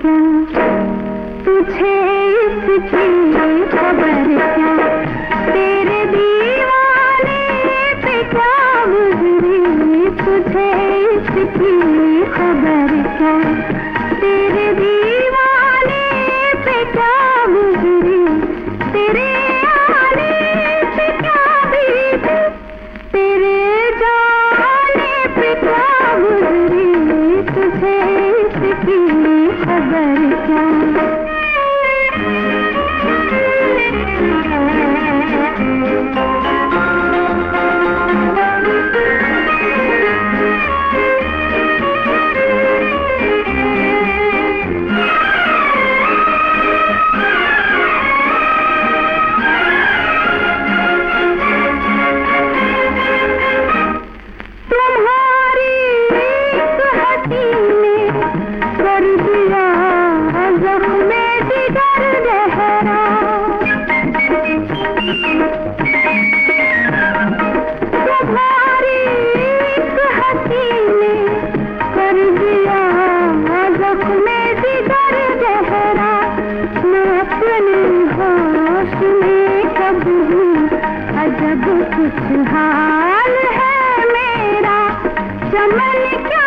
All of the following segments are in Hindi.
क्या? तुझे इसकी खबर क्या तेरे दीवाने पे क्या गुजरी? तुझे इसकी खबर क्या कुछ हाल है मेरा। चमन के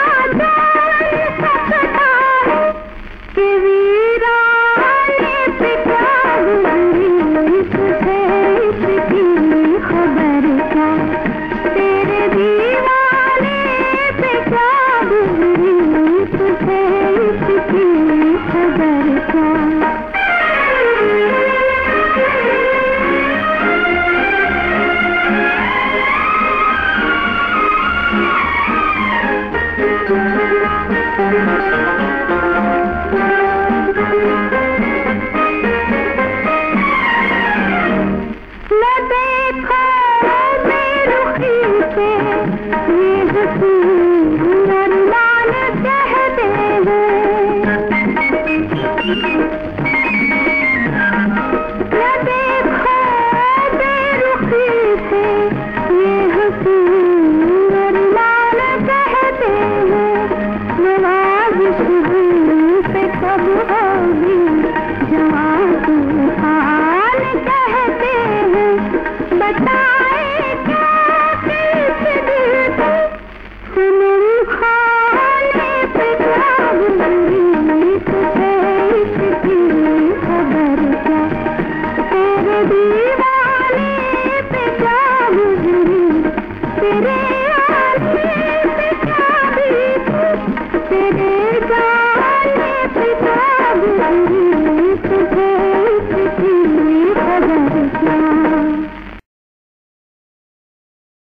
Good